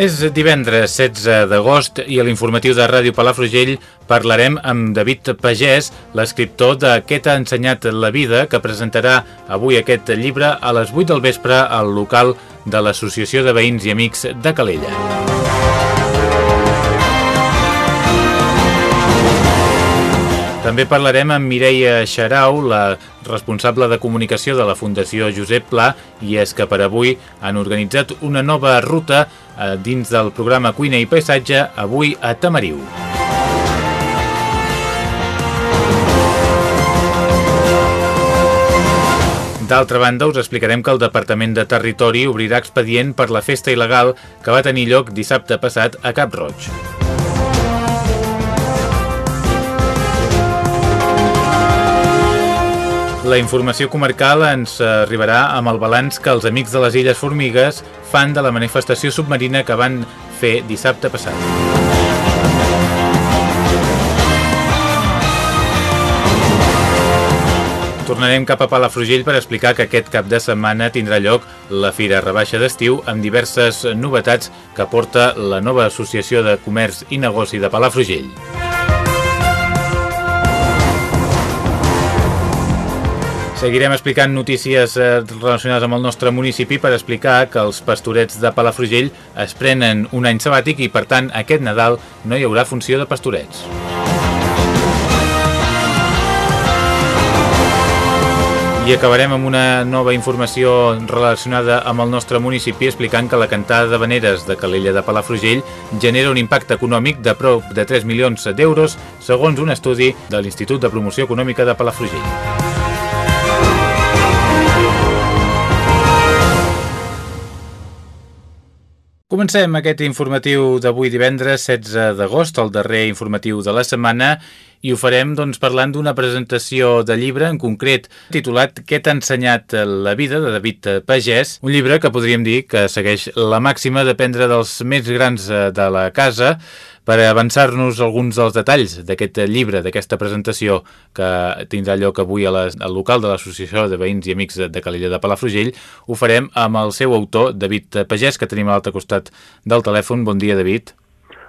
És divendres 16 d'agost i a l'informatiu de Ràdio Palafrugell parlarem amb David Pagès, l'escriptor de Què t'ha ensenyat la vida, que presentarà avui aquest llibre a les 8 del vespre al local de l'Associació de Veïns i Amics de Calella. També parlarem amb Mireia Xarau, la responsable de comunicació de la Fundació Josep Pla, i és que per avui han organitzat una nova ruta eh, dins del programa Cuina i Paisatge, avui a Tamariu. D'altra banda, us explicarem que el Departament de Territori obrirà expedient per la festa il·legal que va tenir lloc dissabte passat a Cap Roig. La informació comarcal ens arribarà amb el balanç que els amics de les Illes Formigues fan de la manifestació submarina que van fer dissabte passat. Tornarem cap a Palafrugell per explicar que aquest cap de setmana tindrà lloc la Fira Rebaixa d'Estiu amb diverses novetats que porta la nova Associació de Comerç i Negoci de Palafrugell. Seguirem explicant notícies eh, relacionades amb el nostre municipi per explicar que els pastorets de Palafrugell es prenen un any sabàtic i, per tant, aquest Nadal no hi haurà funció de pastorets. I acabarem amb una nova informació relacionada amb el nostre municipi explicant que la cantada de veneres de Calella de Palafrugell genera un impacte econòmic de prop de 3 milions d'euros segons un estudi de l'Institut de Promoció Econòmica de Palafrugell. Comencem aquest informatiu d'avui divendres 16 d'agost, el darrer informatiu de la setmana, i ho farem doncs, parlant d'una presentació de llibre, en concret titulat Què t'ha ensenyat la vida, de David Pagès, un llibre que podríem dir que segueix la màxima d'aprendre dels més grans de la casa, per avançar-nos alguns dels detalls d'aquest llibre, d'aquesta presentació que tindrà lloc avui a la, al local de l'Associació de Veïns i Amics de Calella de Palafrugell, ho farem amb el seu autor, David Pagès, que tenim a l'altre costat del telèfon. Bon dia, David.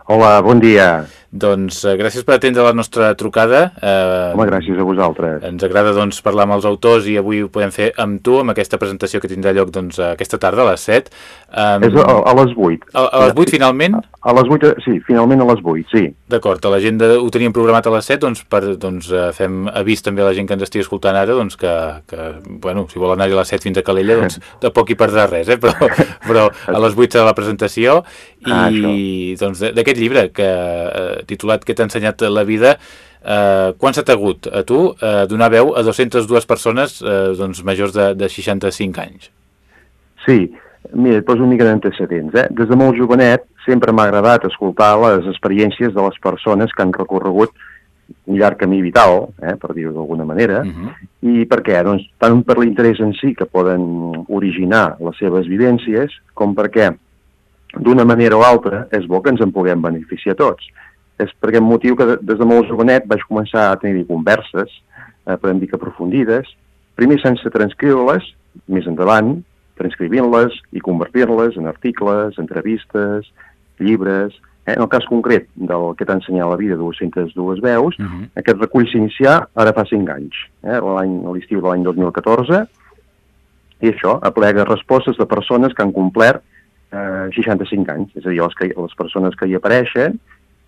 Hola, bon dia. Doncs eh, gràcies per atendre la nostra trucada. Eh, Home, gràcies a vosaltres. Ens agrada doncs, parlar amb els autors i avui ho podem fer amb tu, amb aquesta presentació que tindrà lloc doncs, aquesta tarda, a les 7. Um, És a, a les 8. A, a les 8, finalment? A, a les 8, sí, finalment a les 8, sí. D'acord, a l'agenda ho teníem programat a les 7, doncs, per, doncs fem avís també a la gent que ens estigui escoltant ara, doncs, que, que bueno, si vol anar a les 7 fins a Calella, doncs, de poc hi perdrà res, eh? però, però a les 8 serà la presentació i ah, doncs, d'aquest llibre que eh, titulat Què t'ha ensenyat la vida eh, quan s'ha hagut a tu eh, donar veu a 202 persones eh, doncs, majors de, de 65 anys? Sí, mira, et poso una mica d'antecedents. Eh? Des de molt jovenet sempre m'ha agradat escoltar les experiències de les persones que han recorregut un llarg camí vital, eh, per dir-ho d'alguna manera, uh -huh. i per què? Doncs tant per l'interès en si que poden originar les seves vivències, com perquè d'una manera o altra és bo que ens en puguem beneficiar tots. És per aquest motiu que des de molt jovenet vaig començar a tenir converses, eh, podem dir que aprofundides, primer sense transcriure-les, més endavant, transcrivint-les i convertir-les en articles, entrevistes, llibres... Eh? En el cas concret del que t'ha ensenyat la vida, 202 veus, uh -huh. aquest recull s'inicià ara fa 5 anys, eh? a l'estiu de l'any 2014, i això aplega respostes de persones que han complert eh, 65 anys, és a dir, les, que, les persones que hi apareixen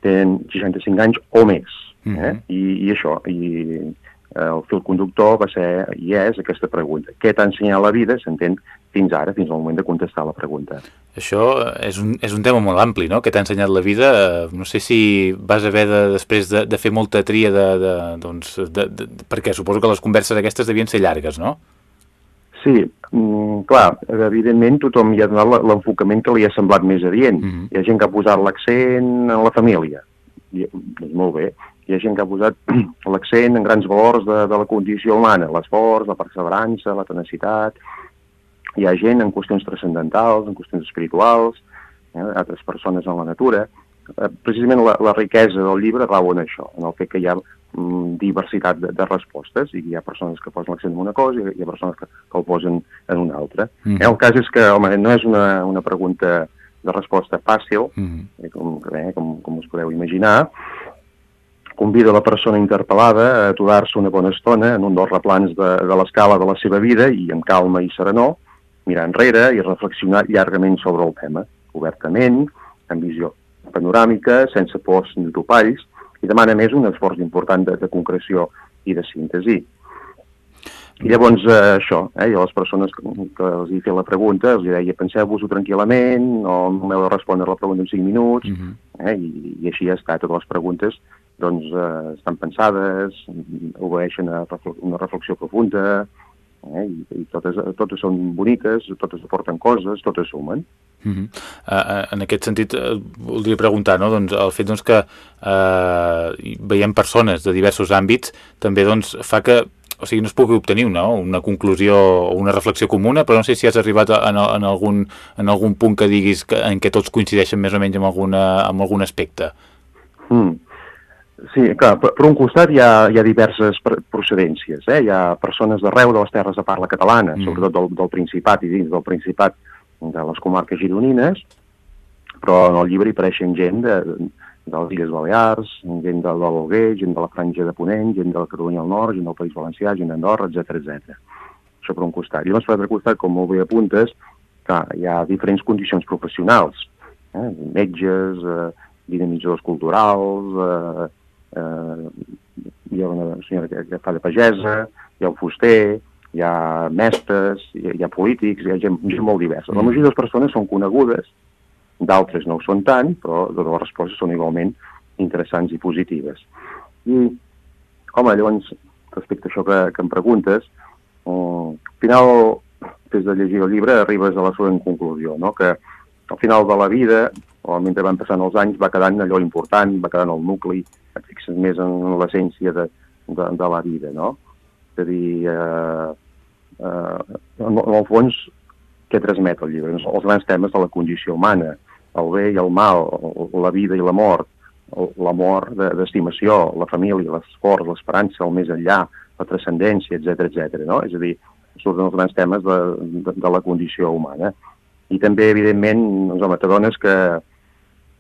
tenen 65 anys o més. Eh? Uh -huh. I, I això, i el fil conductor va ser, i és, aquesta pregunta. Què t'ha ensenyat la vida, s'entén, fins ara, fins al moment de contestar la pregunta. Això és un, és un tema molt ampli, no?, que t'ha ensenyat la vida. No sé si vas haver de, després de, de fer molta tria de, de, doncs, de, de, perquè suposo que les converses aquestes devien ser llargues, no? Sí, mm, clar, evidentment tothom hi ha donat l'enfocament que li ha semblat més adient. Mm -hmm. Hi ha gent que ha posat l'accent en la família, i, doncs molt bé. Hi ha gent que ha posat l'accent en grans valors de, de la condició humana, l'esforç, la perseverança, la tenacitat, hi ha gent en qüestions transcendentals, en qüestions espirituals, eh, altres persones en la natura. Eh, precisament la, la riquesa del llibre rau en això, en el fet que hi ha diversitat de, de respostes i hi ha persones que posen l'accent en una cosa i hi ha persones que, que el posen en una altra. Mm. Eh, el cas és que, home, no és una, una pregunta de resposta fàcil, mm. eh, com, eh, com, com us podeu imaginar, convida la persona interpel·lada a aturar-se una bona estona en un dels replans de, de l'escala de la seva vida i amb calma i serenor, mirar enrere i reflexionar llargament sobre el tema, obertament, amb visió panoràmica, sense pors ni topalls, i demana més un esforç important de, de concreció i de síntesi. I llavors, eh, això, eh, jo a les persones que, que els hi feia la pregunta, els deia, penseu-vos-ho tranquil·lament, no m'heu de respondre la pregunta en 5 minuts, uh -huh. eh, i, i així ja està, totes les preguntes doncs, eh, estan pensades, obeeixen a una reflexió profunda, eh? I, i totes, totes són boniques, totes aporten coses, totes sumen. Uh -huh. uh, en aquest sentit, uh, voldria preguntar, no? doncs, el fet doncs, que uh, veiem persones de diversos àmbits també doncs, fa que o sigui, no es pugui obtenir no? una conclusió o una reflexió comuna, però no sé si has arribat en, en, algun, en algun punt que diguis que, en què tots coincideixen més o menys en, alguna, en algun aspecte. Mm. Sí, clar, per, per un costat hi ha, hi ha diverses procedències. Eh? Hi ha persones d'arreu de les terres de parla catalana, mm. sobretot del, del Principat i dins del Principat de les comarques gironines, però en el llibre hi apareixen gent de, de les Illes Balears, gent de, de l'Alguer, gent de la Franja de Ponent, gent de la Catalunya al Nord, gent del País Valencià, gent d'Andorra, etc etc. Això per un costat. I llavors, per l'altre costat, com molt bé apuntes, clar, hi ha diferents condicions professionals, eh? metges, eh, dinamitzadors culturals, eh, eh, hi ha una senyora que, que fa de pagesa, hi ha un fuster, hi ha mestres, hi ha, hi ha polítics, hi ha gent, gent molt diversa. La majoria de les persones són conegudes, d'altres no ho són tant, però totes les respostes són igualment interessants i positives. I, home, llavors, respecte a això que, que em preguntes, um, al final, des de llegir el llibre, arribes a la següent conclusió, no? que al final de la vida, o mentre van passant els anys, va quedant allò important, va quedant el nucli, et fixes més en l'essència de, de, de la vida, no? És a dir, eh, eh, en, en el fons, què transmet el llibre? Els grans temes de la condició humana, el bé i el mal, la vida i la mort, l'amor d'estimació, la família, l'esforç, l'esperança, el més enllà, la transcendència, etc etc. no? És a dir, surten els grans temes de, de, de la condició humana. I també, evidentment, doncs, home, t'adones que,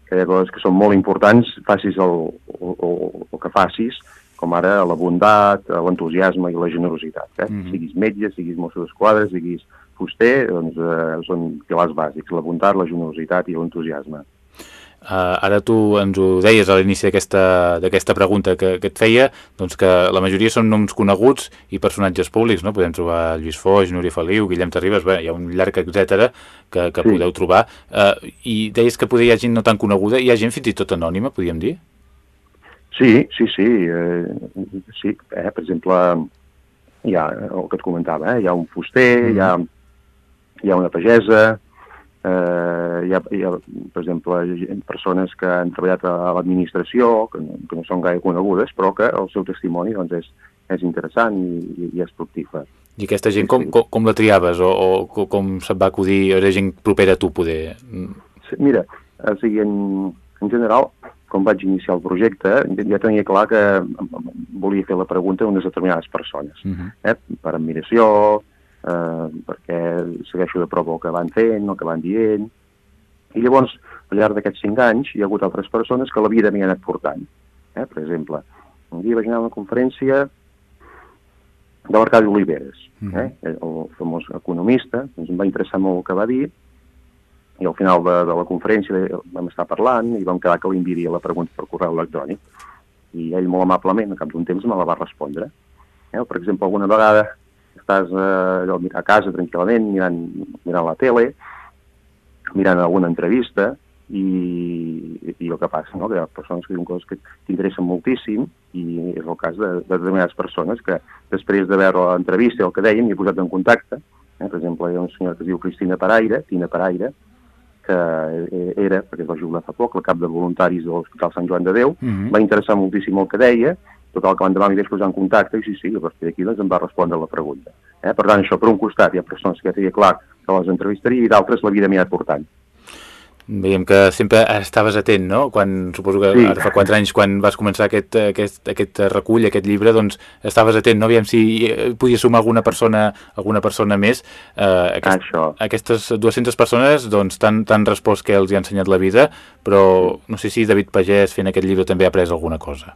que hi ha coses que són molt importants, facis el, el, el, el que facis, com ara la bondat, l'entusiasme i la generositat. Eh? Mm -hmm. Siguis metge, siguis mosso d'esquadra, siguis fuster, doncs eh, són pilars bàsics, la bondat, la generositat i l'entusiasme. Uh, ara tu ens ho deies a l'inici d'aquesta pregunta que, que et feia, doncs que la majoria són noms coneguts i personatges públics, no? Podem trobar Lluís Foix, Núria Feliu, Guillem Terribas, bé, hi ha un llarg etc que, que sí. podeu trobar. Uh, I deies que poder hi ha gent no tan coneguda, hi ha gent fins i tot anònima, podríem dir? Sí, sí, sí. Eh, sí, eh, per exemple, hi ha el que et comentava, eh, hi ha un fuster, mm. hi, ha, hi ha una pagesa, Eh, hi, ha, hi ha, per exemple, persones que han treballat a l'administració, que, no, que no són gaire conegudes, però que el seu testimoni doncs, és, és interessant i, i és fructífer. I aquesta gent com, com, com la triaves o, o com se't va acudir? Era gent propera a tu, poder? Sí, mira, o sigui, en, en general, com vaig iniciar el projecte, ja tenia clar que volia fer la pregunta a unes determinades persones, uh -huh. eh? per admiració, eh, perquè segueixo de prop el que van fent, el que van dient, i llavors, al llarg d'aquests cinc anys, hi ha hagut altres persones que la vida m'hi ha anat portant. Eh? Per exemple, un dia vaig anar a una conferència de l'Arcadi Oliveres, -hmm. eh? el famós economista, doncs em va interessar molt el que va dir, i al final de, de la conferència vam estar parlant i vam quedar que li enviaria la pregunta per correu electrònic. I ell molt amablement, a cap d'un temps, me la va respondre. Eh? Per exemple, alguna vegada estàs eh, a casa tranquil·lament mirant, mirant la tele, mirant alguna entrevista i, i el que passa, no? que hi ha persones que diuen coses que t'interessen moltíssim i és el cas de, de determinades persones que després de veure l'entrevista i el que dèiem m'he posat en contacte. Eh? Per exemple, hi ha una senyora que es diu Cristina Paraire, Tina Paraire, que era, perquè es va jubilar fa poc, el cap de voluntaris de l'Hospital Sant Joan de Déu, mm -hmm. va interessar moltíssim el que deia, tot el que l'endemà m'hi vaig posar en contacte i sí, sí, a partir d'aquí doncs, em va respondre la pregunta. Eh? Per tant, això, per un costat, hi ha persones que ja tenia clar que les entrevistaria i d'altres la vida m'hi ha portant. Veiem que sempre estaves atent, no? Quan, suposo que sí. ara fa quatre anys, quan vas començar aquest, aquest, aquest recull, aquest llibre, doncs estaves atent, no? Aviam si eh, podia sumar alguna persona, alguna persona més. Eh, aquest, Això. Aquestes 200 persones doncs, t'han respost que els hi ha ensenyat la vida, però no sé si David Pagès fent aquest llibre també ha après alguna cosa.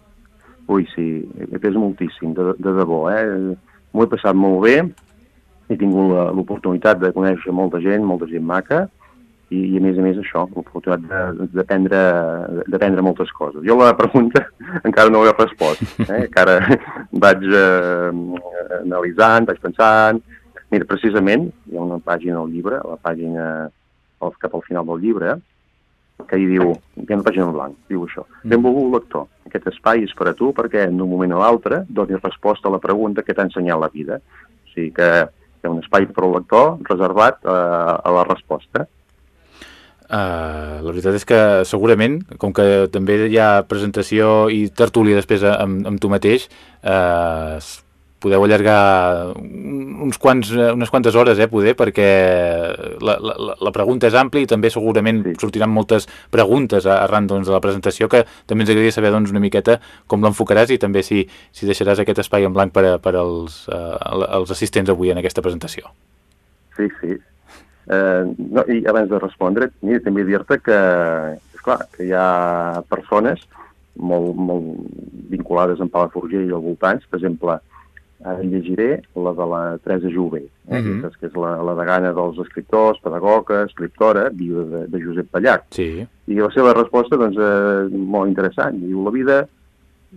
Ui, sí, he après moltíssim, de, de debò, eh? M'ho he passat molt bé, he tingut l'oportunitat de conèixer molta gent, molta gent maca, i, i a més a més això, l'oportunitat d'aprendre moltes coses. Jo la pregunta encara no l'he respost, eh? encara vaig eh, analitzant, vaig pensant... Mira, precisament, hi ha una pàgina del llibre, la pàgina cap al final del llibre, que hi diu, hi ha una pàgina en blanc, diu això. Mm. Benvolgut lector, aquest espai és per a tu perquè en un moment o l'altre donis resposta a la pregunta que t'ha ensenyat la vida. O sigui que hi ha un espai per al lector reservat a, eh, a la resposta. Uh, la veritat és que segurament, com que també hi ha presentació i tertúlia després amb, amb tu mateix, uh, podeu allargar uns quants, unes quantes hores, eh, poder, perquè la, la, la pregunta és àmplia i també segurament sí. sortiran moltes preguntes arran doncs, de la presentació que també ens agradaria saber doncs, una miqueta com l'enfocaràs i també si, si deixaràs aquest espai en blanc per, a, per als, uh, als assistents avui en aquesta presentació. Sí, sí, Eh, no, I abans de respondre, mira, també dir-te que, és clar, que hi ha persones molt, molt vinculades amb Palafrugell i al voltants, per exemple, ara llegiré la de la Teresa Jové, eh, uh mhm. -huh. que és la, la degana dels escriptors, pedagoga, escriptora, viuda de, de Josep Pallac. Sí. I la seva resposta, doncs, és molt interessant. Diu, la vida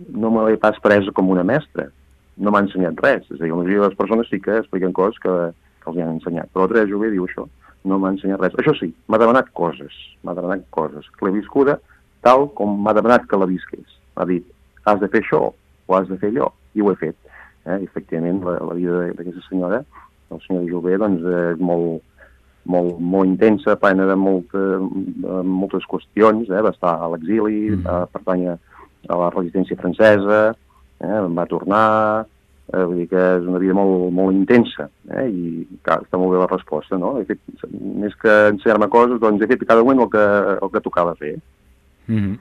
no me l'he pas presa com una mestra, no m'ha ensenyat res. És a dir, la majoria de les persones sí que expliquen coses que, que els han ensenyat. Però la Teresa Jové diu això, no m'ha ensenyat res. Això sí, m'ha demanat coses, m'ha demanat coses. L'he viscuda tal com m'ha demanat que la visqués. M'ha dit, has de fer això o has de fer allò, i ho he fet. Eh? I, efectivament, la, la vida d'aquesta senyora, la senyora Jové, doncs, és molt, molt, molt intensa, plena de, molta, de moltes qüestions, eh? va estar a l'exili, mm. va pertànyer a la resistència francesa, eh? va tornar, Eh, vull dir que és una vida molt, molt intensa eh? i clar, està molt bé la resposta, no? He fet, més que ensenyar-me coses, doncs he fet cada moment el que, el que tocava fer. Mm -hmm.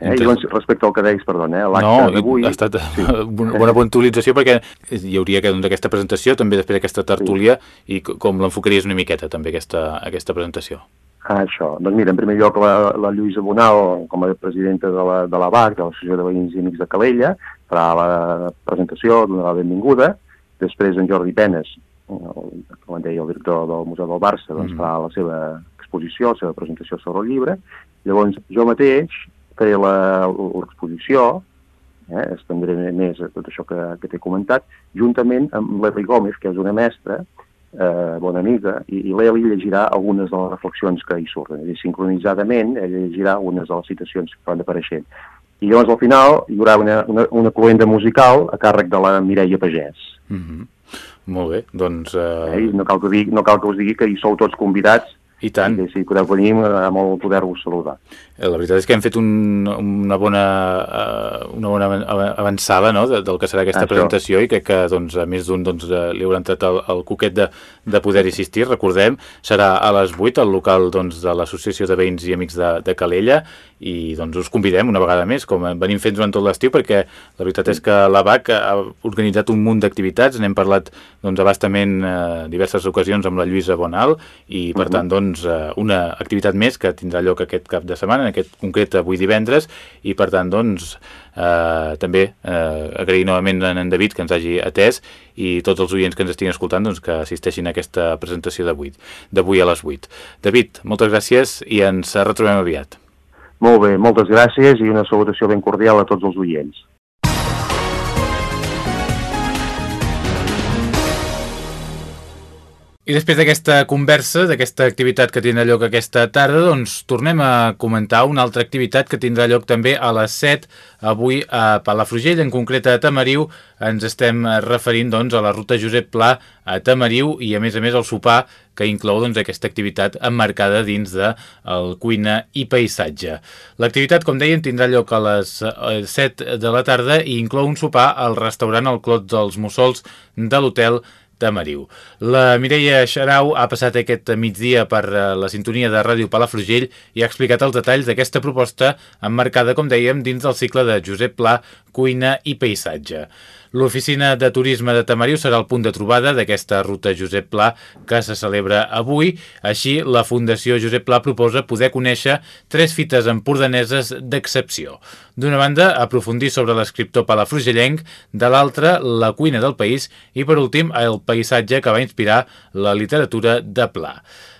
Eh, I doncs, respecte al que deies, perdona, eh, l'acte no, d'avui... ha estat sí. bona puntualització perquè hi hauria doncs, aquesta presentació, també després d'aquesta tertúlia, sí. i com l'enfocaries una miqueta, també, aquesta, aquesta presentació? Ah, això. Doncs mira, en primer lloc la, la Lluïsa Bonal, com a presidenta de la, de la BAC, de l'Associació de Veïns i Amics de Calella, farà la presentació, donarà la benvinguda. Després en Jordi Penes, el, com en deia el director del Museu del Barça, doncs mm. farà la seva exposició, la seva presentació sobre el llibre. Llavors jo mateix faré l'exposició, eh, estendré més a tot això que, que t'he comentat, juntament amb l'Eli Gómez, que és una mestra, eh, bona amiga, i, i l'Eli llegirà algunes de les reflexions que hi surten. És dir, sincronitzadament, ella llegirà algunes de les citacions que van apareixent. I llavors al final hi haurà una, una, una cloenda musical a càrrec de la Mireia Pagès. Mm -hmm. Molt bé, doncs... Uh... Eh, no, cal que digui, no cal que us digui que hi sou tots convidats i tant. I si podeu venir, a molt poder-vos saludar. Eh, la veritat és que hem fet un, una, bona, uh, una bona avançada no? del que serà aquesta Això. presentació i crec que doncs, a més d'un doncs, li haurà entrat el, el coquet de, de poder assistir. Recordem, serà a les 8 al local doncs, de l'Associació de Veïns i Amics de, de Calella i doncs us convidem una vegada més, com venim fent durant tot l'estiu, perquè la veritat és que la BAC ha organitzat un munt d'activitats, n'hem parlat doncs, abastament eh, diverses ocasions amb la Lluïsa Bonal i per uh -huh. tant doncs, eh, una activitat més que tindrà lloc aquest cap de setmana, en aquest concret avui divendres i per tant doncs eh, també eh, agrair novament a en David que ens hagi atès i tots els oients que ens estiguin escoltant doncs, que assisteixin a aquesta presentació d'avui d'avui a les 8. David, moltes gràcies i ens retrobem aviat. Molt bé, moltes gràcies i una salutació ben cordial a tots els oients. I després d'aquesta conversa, d'aquesta activitat que tindrà lloc aquesta tarda, doncs tornem a comentar una altra activitat que tindrà lloc també a les 7, avui a Palafrugell, en concret a Tamariu. Ens estem referint doncs, a la ruta Josep Pla a Tamariu i a més a més el sopar que inclou doncs, aquesta activitat emmarcada dins de el cuina i paisatge. L'activitat, com deien, tindrà lloc a les 7 eh, de la tarda i inclou un sopar al restaurant El Clot dels Mussols de l'hotel Tamariu. La Mireia Xarau ha passat aquest migdia per eh, la sintonia de Ràdio Palafrugell i ha explicat els detalls d'aquesta proposta emmarcada, com dèiem, dins del cicle de Josep Pla, Cuina i Paisatge. L'oficina de turisme de Tamariu serà el punt de trobada d'aquesta ruta Josep Pla que se celebra avui. Així, la Fundació Josep Pla proposa poder conèixer tres fites empordaneses d'excepció. D'una banda, aprofundir sobre l'escriptor palafrugellenc, de l'altra, la cuina del país i, per últim, el paisatge que va inspirar la literatura de Pla.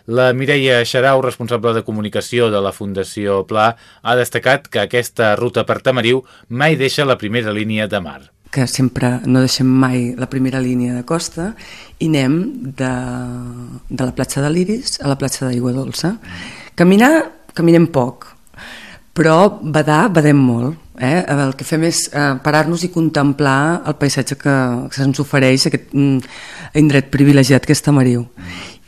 La Mireia Xarau, responsable de comunicació de la Fundació Pla, ha destacat que aquesta ruta per Tamariu mai deixa la primera línia de mar que sempre no deixem mai la primera línia de costa i anem de, de la platja de l'Iris a la platja d'Aigua Dolça. Caminar, caminem poc, però badar, badem molt. Eh? El que fem és eh, parar-nos i contemplar el paisatge que, que se'ns ofereix, aquest mm, indret privilegiat que és Tamariu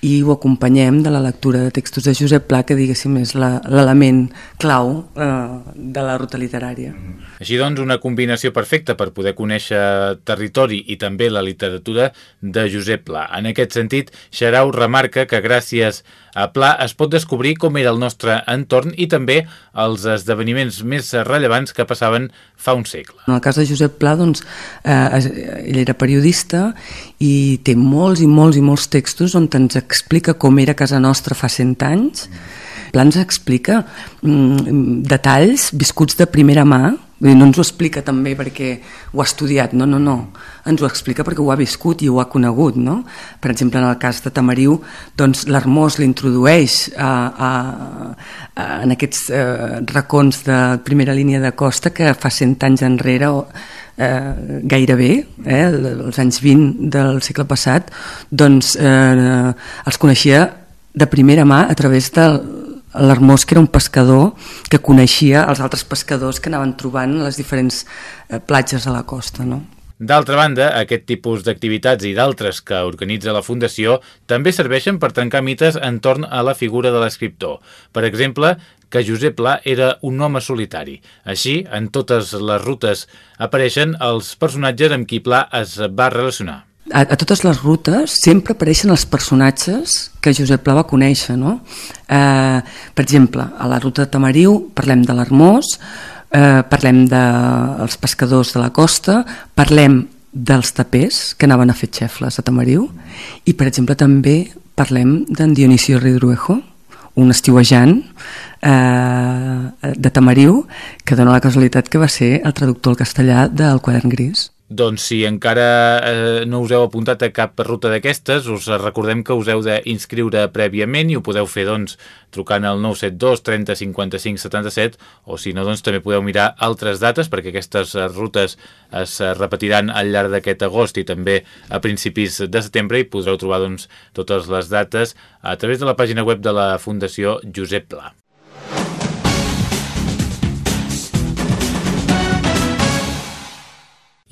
i ho acompanyem de la lectura de textos de Josep Pla, que diguéssim és l'element clau eh, de la ruta literària. Així doncs, una combinació perfecta per poder conèixer territori i també la literatura de Josep Pla. En aquest sentit, Xarau remarca que gràcies a Pla es pot descobrir com era el nostre entorn i també els esdeveniments més rellevants que passaven fa un segle. En el cas de Josep Pla, doncs, eh, ell era periodista i té molts i molts i molts textos on ens explica com era casa nostra fa cent anys. Pla explica mm, detalls viscuts de primera mà Vull dir, no ens ho explica també perquè ho ha estudiat, no, no, no. Ens ho explica perquè ho ha viscut i ho ha conegut, no? Per exemple, en el cas de Tamariu, doncs l'Hermós l'introdueix a, a, a, en aquests eh, racons de primera línia de costa que fa cent anys enrere eh, gairebé, eh, els anys 20 del segle passat, doncs eh, els coneixia de primera mà a través del l'Hermós que era un pescador que coneixia els altres pescadors que anaven trobant les diferents eh, platges a la costa, no? D'altra banda, aquest tipus d'activitats i d'altres que organitza la Fundació també serveixen per trencar mites entorn a la figura de l'escriptor. Per exemple, que Josep Pla era un home solitari. Així, en totes les rutes apareixen els personatges amb qui Pla es va relacionar a, a totes les rutes sempre apareixen els personatges que Josep Pla va conèixer, no? Eh, per exemple, a la ruta de Tamariu parlem de l'Hermós, eh, parlem dels de pescadors de la costa, parlem dels tapers que anaven a fer xefles a Tamariu i, per exemple, també parlem d'en Dionisio Ridruejo, un estiuejant eh, de Tamariu que dona la casualitat que va ser el traductor al castellà del quadern gris. Doncs si encara eh, no us heu apuntat a cap ruta d'aquestes, us recordem que us heu d'inscriure prèviament i ho podeu fer doncs, trucant al 972 30 55 77 o si no doncs, també podeu mirar altres dates perquè aquestes rutes es repetiran al llarg d'aquest agost i també a principis de setembre i podreu trobar doncs, totes les dates a través de la pàgina web de la Fundació Josep Pla.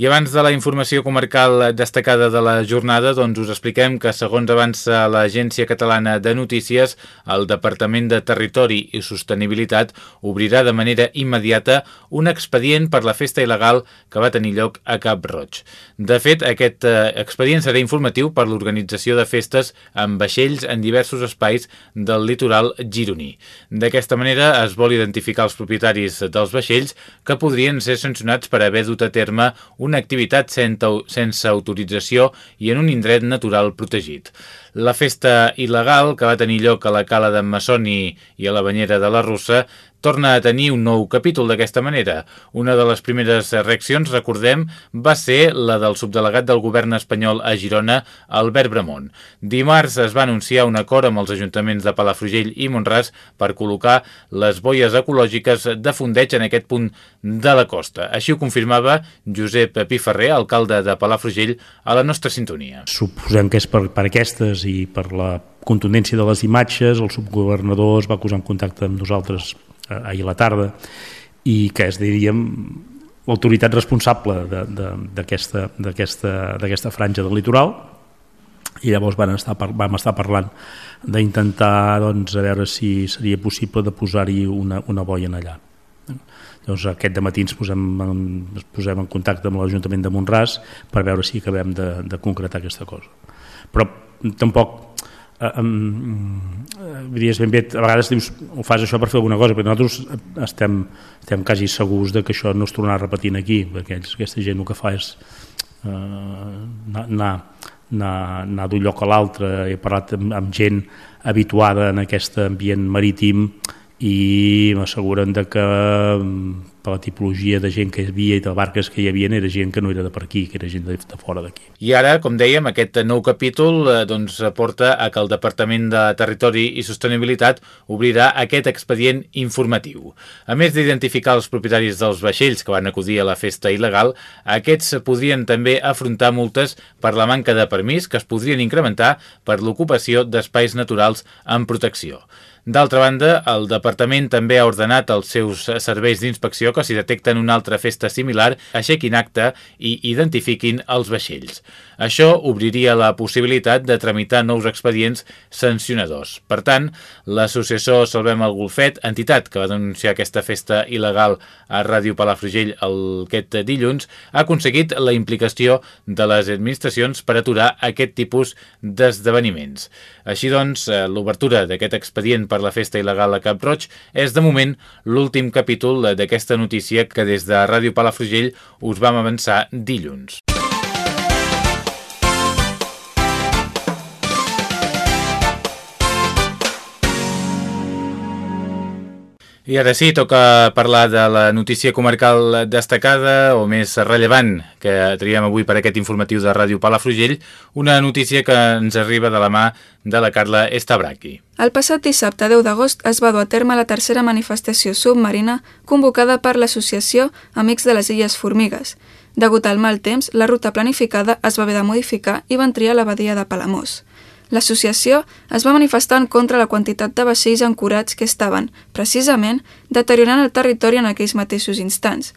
I abans de la informació comarcal destacada de la jornada, doncs us expliquem que segons avança l'Agència Catalana de Notícies, el Departament de Territori i Sostenibilitat obrirà de manera immediata un expedient per la festa il·legal que va tenir lloc a Cap Roig. De fet, aquest eh, expedient serà informatiu per l'organització de festes amb vaixells en diversos espais del litoral gironí. D'aquesta manera es vol identificar els propietaris dels vaixells que podrien ser sancionats per haver dut a terme un una activitat sense autorització i en un indret natural protegit. La festa il·legal, que va tenir lloc a la cala d'en Massoni i a la banyera de la Russa, torna a tenir un nou capítol d'aquesta manera. Una de les primeres reaccions, recordem, va ser la del subdelegat del govern espanyol a Girona, Albert Bramont. Dimarts es va anunciar un acord amb els ajuntaments de Palafrugell i Montràs per col·locar les boies ecològiques de fondeig en aquest punt de la costa. Així ho confirmava Josep Piferrer, alcalde de Palafrugell, a la nostra sintonia. Suposem que és per, per aquestes i per la contundència de les imatges, el subgovernador es va posar en contacte amb nosaltres ahir a la tarda i que és, diríem, l'autoritat responsable d'aquesta franja del litoral i llavors van estar, vam estar parlant d'intentar doncs, a veure si seria possible de posar-hi una, una boia en allà. Llavors aquest matí ens posem, en, ens posem en contacte amb l'Ajuntament de Montràs per veure si acabem de, de concretar aquesta cosa. Però tampoc eh, eh, diries ben bé, a vegades dius ho fas això per fer alguna cosa, però nosaltres estem, estem quasi segurs de que això no es tornarà repetint aquí, perquè aquesta gent el que fa és eh, anar, anar, anar d'un lloc a l'altre, he parlat amb, amb gent habituada en aquest ambient marítim i m'asseguren que per la tipologia de gent que hi havia i de barques que hi havia era gent que no era de per aquí, que era gent de, de fora d'aquí. I ara, com dèiem, aquest nou capítol eh, doncs, porta a que el Departament de Territori i Sostenibilitat obrirà aquest expedient informatiu. A més d'identificar els propietaris dels vaixells que van acudir a la festa il·legal, aquests podrien també afrontar multes per la manca de permís que es podrien incrementar per l'ocupació d'espais naturals en protecció. D'altra banda, el departament també ha ordenat als seus serveis d'inspecció que si detecten una altra festa similar aixequin acte i identifiquin els vaixells. Això obriria la possibilitat de tramitar nous expedients sancionadors. Per tant, l'associació Salvem el Golfet, entitat que va denunciar aquesta festa il·legal a Ràdio Palafrugell aquest dilluns, ha aconseguit la implicació de les administracions per aturar aquest tipus d'esdeveniments. Així doncs, eh, l'obertura d'aquest expedient per la festa il·legal a Cap Roig és de moment l'últim capítol d'aquesta notícia que des de Ràdio Palafrugell us vam avançar dilluns. I ara sí, toca parlar de la notícia comarcal destacada o més rellevant que triem avui per aquest informatiu de Ràdio Palafrugell, una notícia que ens arriba de la mà de la Carla Estabraqui. El passat dissabte 10 d'agost es va dur a terme la tercera manifestació submarina convocada per l'associació Amics de les Illes Formigues. Degut al mal temps, la ruta planificada es va haver de modificar i van triar la badia de Palamós. L'associació es va manifestar en contra la quantitat de vaixells ancorats que estaven, precisament, deteriorant el territori en aquells mateixos instants.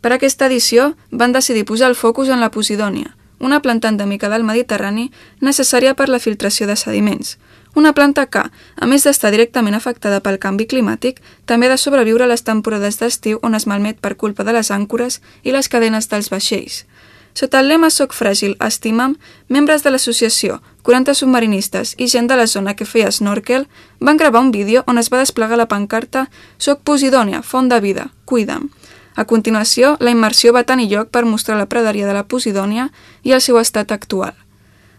Per aquesta edició van decidir posar el focus en la Posidònia, una planta endèmica del Mediterrani necessària per la filtració de sediments. Una planta que, a més d'estar directament afectada pel canvi climàtic, també ha de sobreviure a les temporades d'estiu on es malmet per culpa de les àncores i les cadenes dels vaixells. Sota el lema Soc fràgil, estima'm, membres de l'associació, 40 submarinistes i gent de la zona que feia snorkel van gravar un vídeo on es va desplegar la pancarta Soc Posidònia, font de vida, cuida'm. A continuació, la immersió va tenir lloc per mostrar la praderia de la Posidònia i el seu estat actual.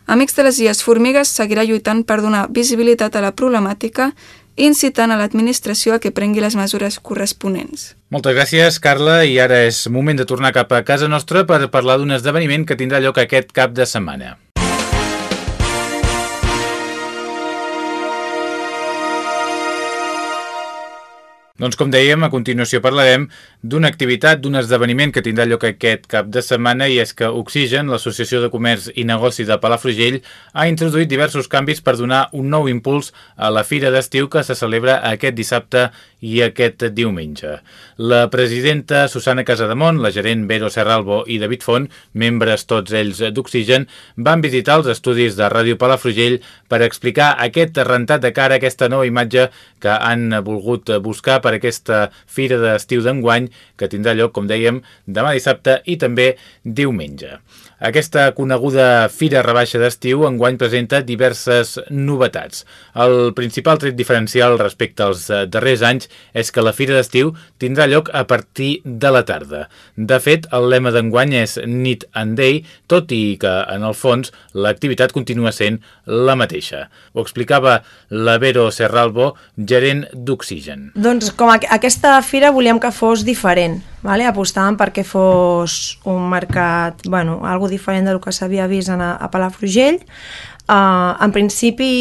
Amics de les Illes Formigues seguirà lluitant per donar visibilitat a la problemàtica incitant a l'administració a que prengui les mesures corresponents. Moltes gràcies, Carla, i ara és moment de tornar cap a casa nostra per parlar d'un esdeveniment que tindrà lloc aquest cap de setmana. Doncs com dèiem, a continuació parlarem d'una activitat, d'un esdeveniment que tindrà lloc aquest cap de setmana i és que Oxigen, l'Associació de Comerç i Negoci de Palafrugell, ha introduït diversos canvis per donar un nou impuls a la Fira d'Estiu que se celebra aquest dissabte i aquest diumenge. La presidenta Susana Casademont, la gerent Vero Serralbo i David Font, membres tots ells d'Oxigen, van visitar els estudis de Ràdio Palafrugell per explicar aquest rentat de cara, aquesta nova imatge que han volgut buscar per per aquesta fira d'estiu d'enguany que tindrà lloc, com dèiem, demà dissabte i també diumenge. Aquesta coneguda Fira Rebaixa d'Estiu enguany presenta diverses novetats. El principal tret diferencial respecte als eh, darrers anys és que la Fira d'Estiu tindrà lloc a partir de la tarda. De fet, el lema d'enguany és Nit and Day, tot i que, en el fons, l'activitat continua sent la mateixa. Ho explicava la Vero Serralbo, gerent d'Oxigen. Doncs com aquesta fira volíem que fos diferent, vale? apostàvem perquè fos un mercat, bueno, algo diferent del que s'havia vist a, a Palafrugell. Uh, en principi,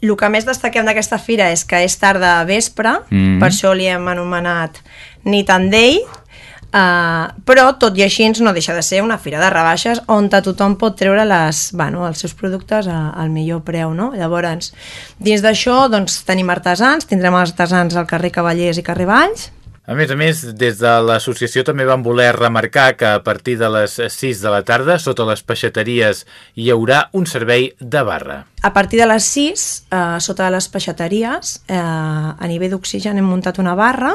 el que més destaquem d'aquesta fira és que és tarda vespre, mm per això li hem anomenat Nit and Day, Uh, però tot i així no deixa de ser una fira de rebaixes on tothom pot treure les, bueno, els seus productes a, al millor preu no? llavors dins d'això doncs, tenim artesans, tindrem els artesans al carrer Cavallers i carrer Valls a més a més, des de l'associació també van voler remarcar que a partir de les 6 de la tarda, sota les peixateries, hi haurà un servei de barra. A partir de les 6, eh, sota les peixateries, eh, a nivell d'oxigen hem muntat una barra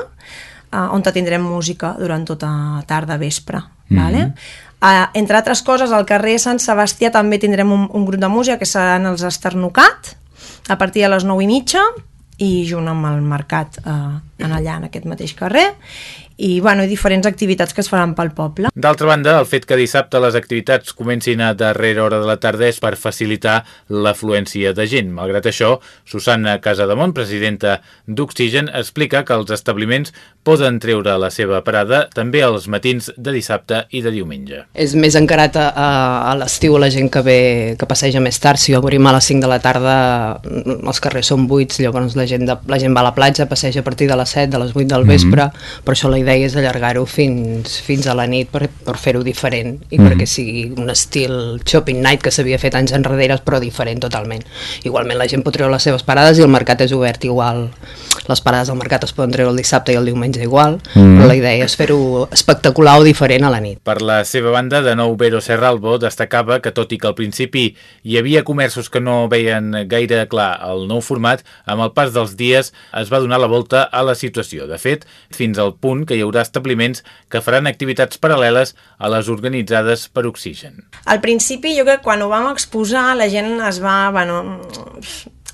uh, on tindrem música durant tota tarda, vespre. Mm -hmm. vale? Uh, entre altres coses, al carrer Sant Sebastià també tindrem un, un grup de música que seran els Esternucat, a partir de les 9 i mitja, i junt amb el mercat eh, en allà, en aquest mateix carrer, i, bueno, i diferents activitats que es faran pel poble. D'altra banda, el fet que dissabte les activitats comencin a darrera hora de la tarda és per facilitar l'afluència de gent. Malgrat això, Susanna Casademont, presidenta d'Oxigen, explica que els establiments poden treure la seva parada també els matins de dissabte i de diumenge. És més encarat a, a l'estiu la gent que ve, que passeja més tard. Si obrim a les 5 de la tarda, els carrers són buits, llavors la gent, de, la gent va a la platja, passeja a partir de les 7, de les 8 del vespre, mm -hmm. per això la idea és allargar-ho fins, fins a la nit per, per fer-ho diferent i mm. perquè sigui un estil shopping night que s'havia fet anys enrere però diferent totalment. Igualment la gent pot treure les seves parades i el mercat és obert igual. Les parades del mercat es poden treure el dissabte i el diumenge igual, mm. però la idea és fer-ho espectacular o diferent a la nit. Per la seva banda, de nou Vero Serralbo destacava que tot i que al principi hi havia comerços que no veien gaire clar el nou format, amb el pas dels dies es va donar la volta a la situació. De fet, fins al punt que hi haurà establiments que faran activitats paral·leles a les organitzades per Oxigen. Al principi, jo crec que quan ho vam exposar, la gent es va... Bueno,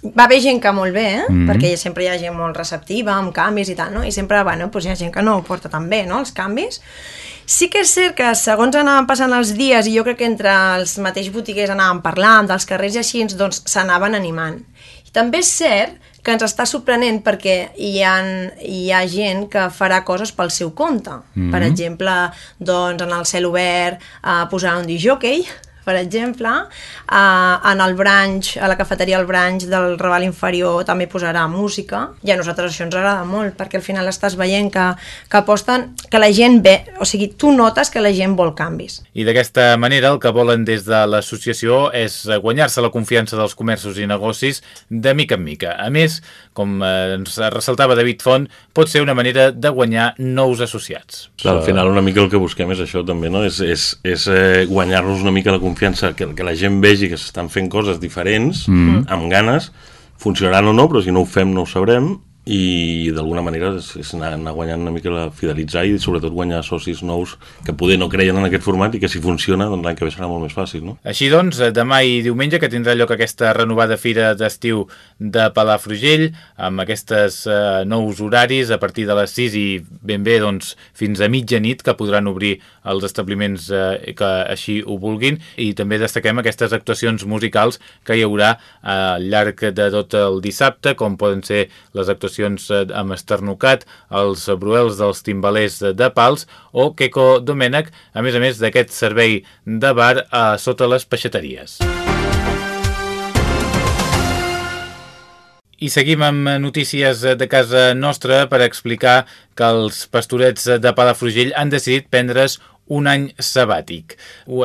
va haver gent que molt bé, eh? Mm -hmm. perquè sempre hi ha gent molt receptiva, amb canvis i tal, no? I sempre, bueno, doncs hi ha gent que no ho porta tan bé, no?, els canvis. Sí que és cert que segons anaven passant els dies, i jo crec que entre els mateixos botiguers anàvem parlant dels carrers i així, doncs s'anaven animant. I també és cert que ens està sorprenent perquè hi ha, hi ha gent que farà coses pel seu compte. Mm -hmm. Per exemple, doncs, en el cel obert eh, posarà un disjockey, per exemple, eh, en el branch, a la cafeteria El Branch del Raval Inferior també posarà música i a nosaltres això ens agrada molt perquè al final estàs veient que, que aposten que la gent ve, o sigui, tu notes que la gent vol canvis. I d'aquesta manera el que volen des de l'associació és guanyar-se la confiança dels comerços i negocis de mica en mica. A més, com eh, ens ressaltava David Font, pot ser una manera de guanyar nous associats. Clar, al final una mica el que busquem és això també, no? És, és, és eh, guanyar-nos una mica la confiança confiança, que, que la gent vegi que s'estan fent coses diferents, mm. amb ganes, funcionaran o no, però si no ho fem no ho sabrem, i d'alguna manera és, anar, anar guanyant una mica la fidelitzar i sobretot guanyar socis nous que poder no creien en aquest format i que si funciona doncs l'any que ve serà molt més fàcil no? Així doncs, demà i diumenge que tindrà lloc aquesta renovada fira d'estiu de Palafrugell amb aquestes eh, nous horaris a partir de les 6 i ben bé doncs, fins a mitjanit que podran obrir els establiments eh, que així ho vulguin i també destaquem aquestes actuacions musicals que hi haurà eh, al llarg de tot el dissabte com poden ser les actuacions eh, amb Esternucat, els Bruels dels Timbalers de Pals o Queco Domènec, a més a més d'aquest servei de bar a sota les peixateries. I seguim amb notícies de casa nostra per explicar que els pastorets de Palafrugell han decidit prendre's un any sabàtic.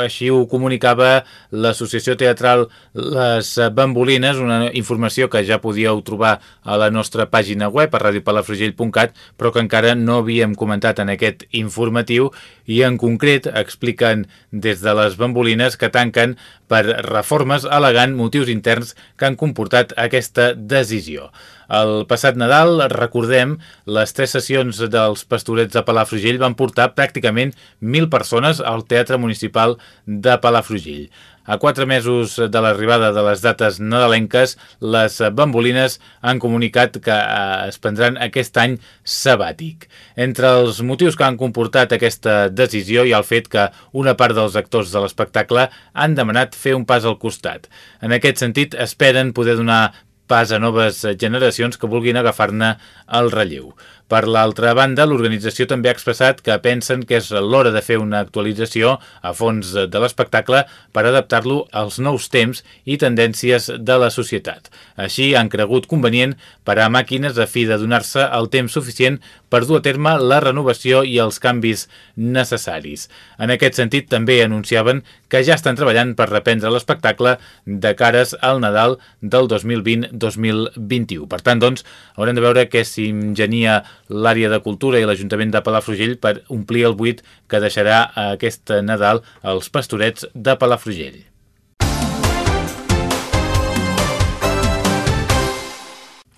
Així ho comunicava l'Associació Teatral Les Bambolines, una informació que ja podíeu trobar a la nostra pàgina web, a radiopalafrugell.cat, però que encara no havíem comentat en aquest informatiu i en concret expliquen des de les Bambolines que tanquen per reformes al·legant motius interns que han comportat aquesta decisió. El passat Nadal, recordem, les tres sessions dels pastorets de Palafrugell van portar pràcticament 1.000 persones al Teatre Municipal de Palafrugell. A quatre mesos de l'arribada de les dates nadalenques, les bambolines han comunicat que eh, es prendran aquest any sabàtic. Entre els motius que han comportat aquesta decisió hi ha el fet que una part dels actors de l'espectacle han demanat fer un pas al costat. En aquest sentit, esperen poder donar pas a noves generacions que vulguin agafar-ne el relleu. Per l'altra banda, l'organització també ha expressat que pensen que és l'hora de fer una actualització a fons de l'espectacle per adaptar-lo als nous temps i tendències de la societat. Així han cregut convenient parar màquines a fi de donar-se el temps suficient per dur a terme la renovació i els canvis necessaris. En aquest sentit, també anunciaven que ja estan treballant per reprendre l'espectacle de cares al Nadal del 2020-2021. Per tant, doncs, haurem de veure què s'ingenia l'àrea de cultura i l'Ajuntament de Palafrugell per omplir el buit que deixarà aquest Nadal els pastorets de Palafrugell.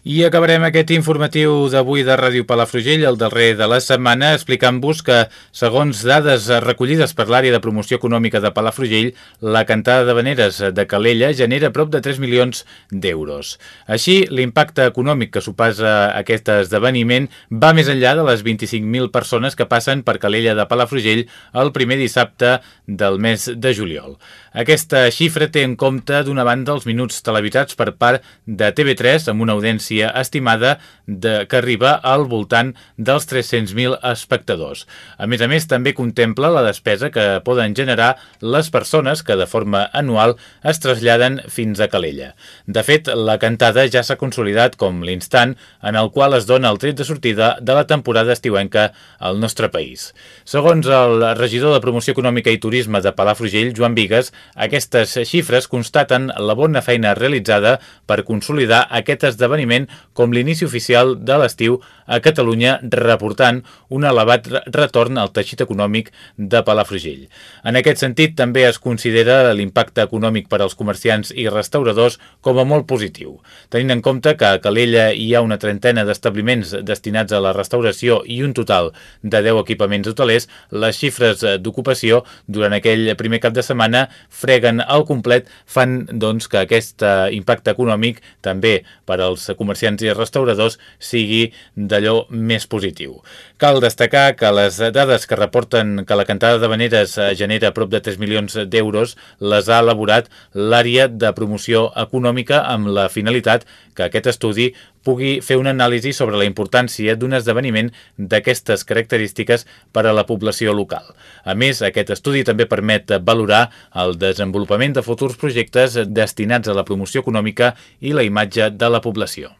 I acabarem aquest informatiu d'avui de Ràdio Palafrugell, el darrer de la setmana, explicant-vos que, segons dades recollides per l'àrea de promoció econòmica de Palafrugell, la cantada de veneres de Calella genera prop de 3 milions d'euros. Així, l'impacte econòmic que suposa aquest esdeveniment va més enllà de les 25.000 persones que passen per Calella de Palafrugell el primer dissabte del mes de juliol. Aquesta xifra té en compte, d'una banda, els minuts televisats per part de TV3 amb una audiència audiència estimada de, que arriba al voltant dels 300.000 espectadors. A més a més, també contempla la despesa que poden generar les persones que de forma anual es traslladen fins a Calella. De fet, la cantada ja s'ha consolidat com l'instant en el qual es dona el tret de sortida de la temporada estiuenca al nostre país. Segons el regidor de Promoció Econòmica i Turisme de Palafrugell, Joan Vigues, aquestes xifres constaten la bona feina realitzada per consolidar aquest esdeveniment com l'inici oficial de l'estiu a Catalunya, reportant un elevat retorn al teixit econòmic de Palafrugell. En aquest sentit, també es considera l'impacte econòmic per als comerciants i restauradors com a molt positiu. Tenint en compte que a Calella hi ha una trentena d'establiments destinats a la restauració i un total de 10 equipaments hotelers, les xifres d'ocupació durant aquell primer cap de setmana freguen al complet, fan doncs, que aquest impacte econòmic també per als comerciants i restauradors sigui d'allò més positiu. Cal destacar que les dades que reporten que la cantada de veneres genera prop de 3 milions d'euros les ha elaborat l'àrea de promoció econòmica amb la finalitat que aquest estudi pugui fer una anàlisi sobre la importància d'un esdeveniment d'aquestes característiques per a la població local. A més, aquest estudi també permet valorar el desenvolupament de futurs projectes destinats a la promoció econòmica i la imatge de la població.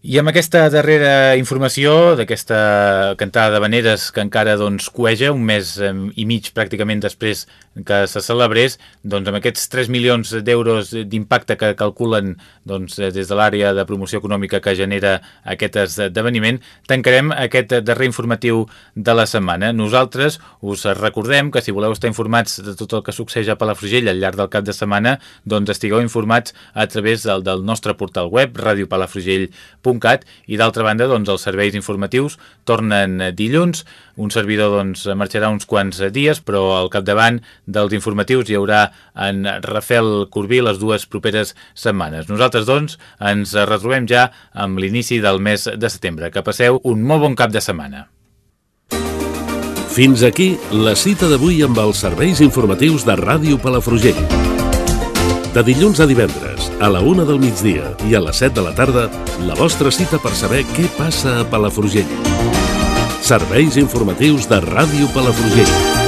I amb aquesta darrera informació d'aquesta cantada de veneres que encara doncs, cueja un mes i mig pràcticament després que se celebrés, doncs amb aquests 3 milions d'euros d'impacte que calculen doncs, des de l'àrea de promoció econòmica que genera aquest esdeveniment, tancarem aquest darrer informatiu de la setmana. Nosaltres us recordem que si voleu estar informats de tot el que succeeix a Palafrugell al llarg del cap de setmana, doncs estigueu informats a través del, del nostre portal web www.radiocatalunya.cat i d'altra banda doncs, els serveis informatius tornen dilluns, un servidor doncs, marxarà uns quants dies però al capdavant dels informatius hi haurà en Rafael Corbí les dues properes setmanes. Nosaltres doncs ens retrobem ja amb l'inici del mes de setembre. Que passeu un molt bon cap de setmana. Fins aquí la cita d'avui amb els serveis informatius de Ràdio Palafrugell. De dilluns a divendres, a la una del migdia i a les 7 de la tarda, la vostra cita per saber què passa a Palafrugell. Serveis informatius de Ràdio Palafrugell.